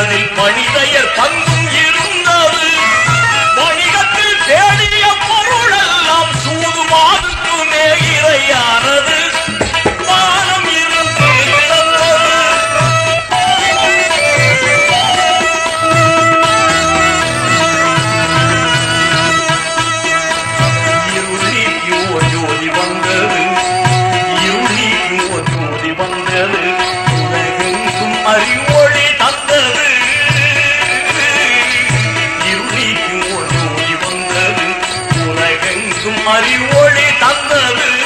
மண்ணில் மனிதையர் பங்கு ஒளி தந்தது.